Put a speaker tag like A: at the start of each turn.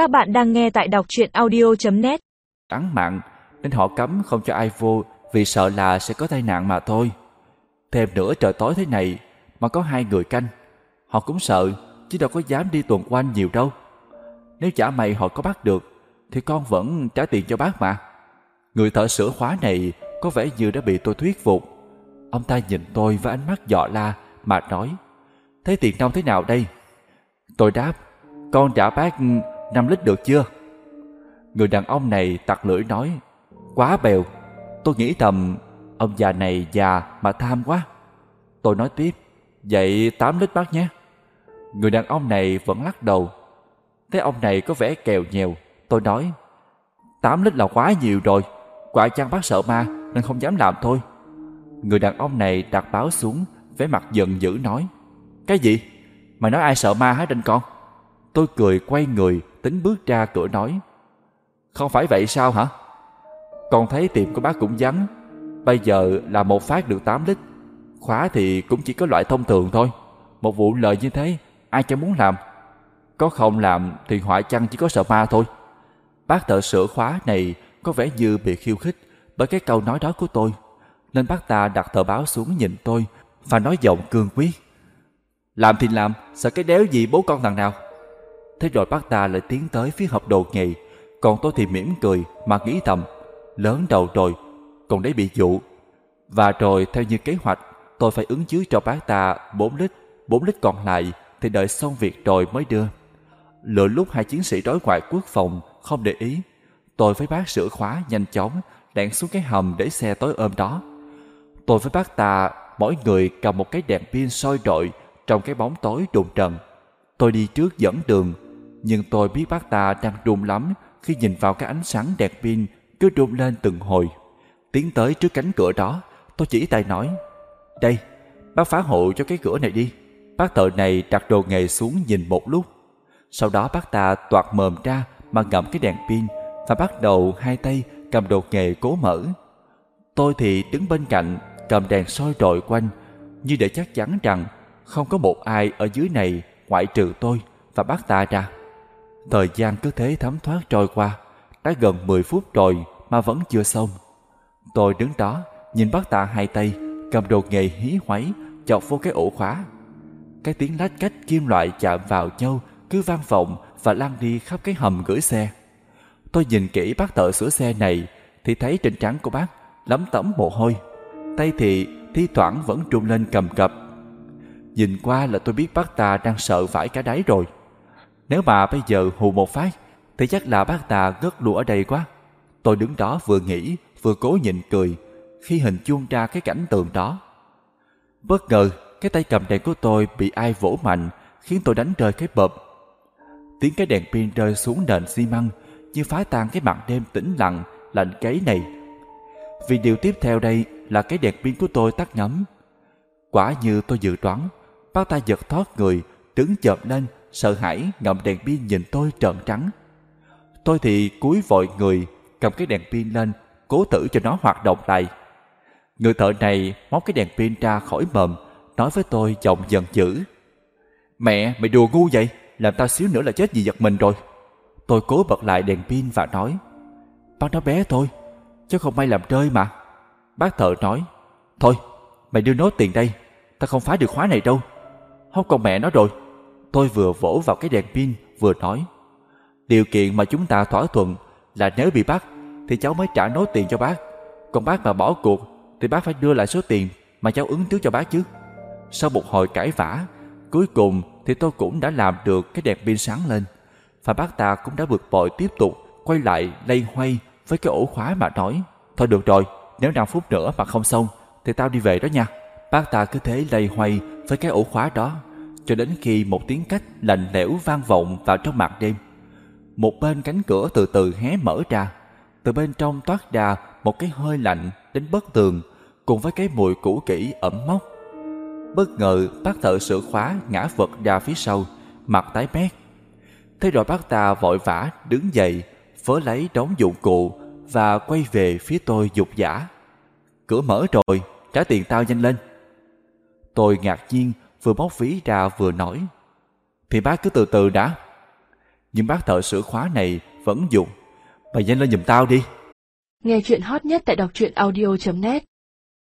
A: Các bạn đang nghe tại đọc truyện audio.net
B: án mạng nên họ cấm không cho ai vô vì sợ là sẽ có tai nạn mà thôi. Thêm nữa trời tối thế này mà có hai người canh, họ cũng sợ chứ đâu có dám đi tuần quanh nhiều đâu. Nếu chả mày họ có bắt được thì con vẫn trả tiền cho bác mà. Người thợ sửa khóa này có vẻ như đã bị tôi thuyết phục. Ông ta nhìn tôi với ánh mắt dọ la mà nói Thế tiền nông thế nào đây? Tôi đáp Con trả bác 5 lít được chưa? Người đàn ông này tặc lưỡi nói, Quá bèo, Tôi nghĩ thầm Ông già này già mà tham quá Tôi nói tiếp, Vậy 8 lít bác nhé Người đàn ông này vẫn lắc đầu Thế ông này có vẻ kèo nhèo Tôi nói 8 lít là quá nhiều rồi, Quả chăng bác sợ ma nên không dám làm thôi Người đàn ông này đặt báo xuống, vẻ mặt giận dữ nói, Cái gì? Mày nói ai sợ ma hả trên con? Tôi cười quay người, tính bước ra cửa nói. Không phải vậy sao hả? Con thấy tiệm của bác cũng vắng. Bây giờ là một phát được 8 lít. Khóa thì cũng chỉ có loại thông thường thôi. Một vụ lời như thế, Ai chẳng muốn làm? Có không làm thì họa chăng chỉ có sợ ma thôi. Bác thợ sửa khóa này Có vẻ như bị khiêu khích Bởi cái câu nói đó của tôi, Nên bác ta đặt tờ báo xuống nhìn tôi Và nói giọng cương quyết. Làm thì làm, Sợ cái đéo gì bố con thằng nào? Thế rồi bác ta lại tiến tới phía hộp đồ nhì, Còn tôi thì mỉm cười Mà nghĩ thầm Lớn đầu rồi Còn đấy bị dụ. Và rồi theo như kế hoạch Tôi phải ứng chứa cho bác ta 4 lít 4 lít còn lại Thì đợi xong việc rồi mới đưa. Lựa lúc hai chiến sĩ đối ngoại quốc phòng Không để ý Tôi với bác sửa khóa nhanh chóng Đạn xuống cái hầm để xe tối ôm đó. Tôi với bác ta Mỗi người cầm một cái đèn pin soi rọi Trong cái bóng tối đùng trần. Tôi đi trước dẫn đường nhưng tôi biết bác ta đang run lắm Khi nhìn vào cái ánh sáng đèn pin Cứ run lên từng hồi. Tiến tới trước cánh cửa đó Tôi chỉ tay nói Đây, bác phá hộ cho cái cửa này đi. Bác thợ này đặt đồ nghề xuống nhìn một lúc. Sau đó bác ta toạt mồm ra Mà ngậm cái đèn pin Và bắt đầu hai tay cầm đồ nghề cố mở. Tôi thì đứng bên cạnh Cầm đèn soi rọi quanh Như để chắc chắn rằng Không có một ai ở dưới này Ngoại trừ tôi và bác ta ra. Thời gian cứ thế thấm thoát trôi qua, Đã gần 10 phút rồi Mà vẫn chưa xong. Tôi đứng đó, nhìn bác tạ hai tay, Cầm đồ nghề hí hoáy, Chọc vô cái ổ khóa. Cái tiếng lách cách kim loại chạm vào nhau, Cứ vang vọng và lan đi khắp cái hầm gửi xe. Tôi nhìn kỹ bác thợ sửa xe này, Thì thấy trên trán của bác Lấm tấm mồ hôi. Tay thì thi thoảng vẫn trung lên cầm cập. Nhìn qua là tôi biết bác ta đang sợ vãi cả đáy rồi. Nếu mà bây giờ hù một phát, Thì chắc là bác ta ngất lùa ở đây quá. Tôi đứng đó vừa nghĩ, vừa cố nhịn cười, Khi hình chuông ra cái cảnh tượng đó. Bất ngờ, cái tay cầm đèn của tôi bị ai vỗ mạnh, Khiến tôi đánh rơi cái bợp Tiếng cái đèn pin rơi xuống nền xi măng, Như phá tan cái màn đêm tĩnh lặng, Lạnh cấy này. Vì điều tiếp theo đây là cái đèn pin của tôi tắt ngấm. Quả như tôi dự đoán, Bác ta giật thoát người, Đứng chợp lên Sợ hãi ngậm đèn pin nhìn tôi trợn trắng. Tôi thì cúi vội người, Cầm cái đèn pin lên, Cố thử cho nó hoạt động lại. Người thợ này móc cái đèn pin ra khỏi mầm, Nói với tôi giọng giận dữ. Mẹ, mày đùa ngu vậy? Làm tao xíu nữa là chết vì giật mình rồi. Tôi cố bật lại đèn pin và nói, Bác nó bé thôi, Chứ không may làm rơi mà. Bác thợ nói, Thôi, mày đưa nốt tiền đây, Tao không phá được khóa này đâu. Không còn mẹ nó rồi. Tôi vừa vỗ vào cái đèn pin, vừa nói, Điều kiện mà chúng ta thỏa thuận Là nếu bị bắt, Thì cháu mới trả nốt tiền cho bác. Còn bác mà bỏ cuộc, Thì bác phải đưa lại số tiền Mà cháu ứng trước cho bác chứ. Sau một hồi cãi vã, Cuối cùng thì tôi cũng đã làm được cái đèn pin sáng lên, Và bác ta cũng đã bực bội tiếp tục Quay lại lây hoay với cái ổ khóa mà nói, Thôi được rồi, Nếu 5 phút nữa mà không xong, Thì tao đi về đó nha. Bác ta cứ thế lây hoay với cái ổ khóa đó cho đến khi một tiếng cách lạnh lẽo vang vọng vào trong mặt đêm. Một bên cánh cửa từ từ hé mở ra, từ bên trong toát ra một cái hơi lạnh đến bất tường cùng với cái mùi cũ kỹ ẩm mốc. Bất ngờ bác thợ sửa khóa ngã vật ra phía sau, mặt tái mét. Thế rồi bác ta vội vã đứng dậy, vớ lấy đống dụng cụ và quay về phía tôi dục giả. Cửa mở rồi, trả tiền tao nhanh lên. Tôi ngạc nhiên vừa móc ví ra vừa nói. Thì bác cứ từ từ đã. Nhưng bác thợ sửa khóa này vẫn dùng. Mày nhanh lên giùm tao đi.
C: Nghe chuyện hot nhất tại đọc truyện audio.net